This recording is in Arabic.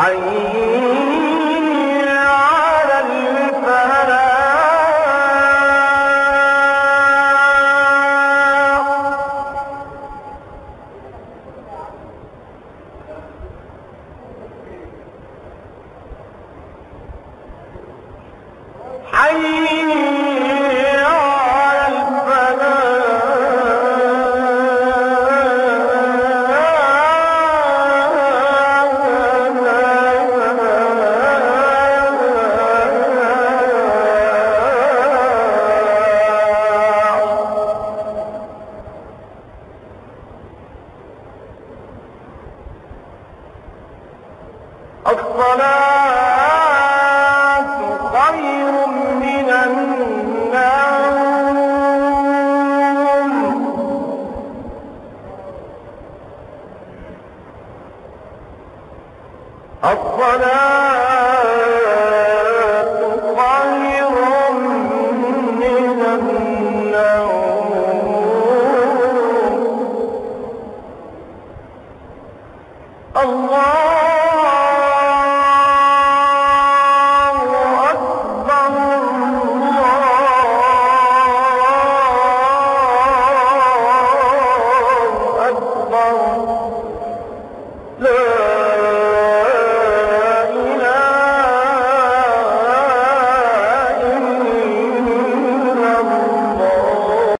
عين الصلاة الصلاة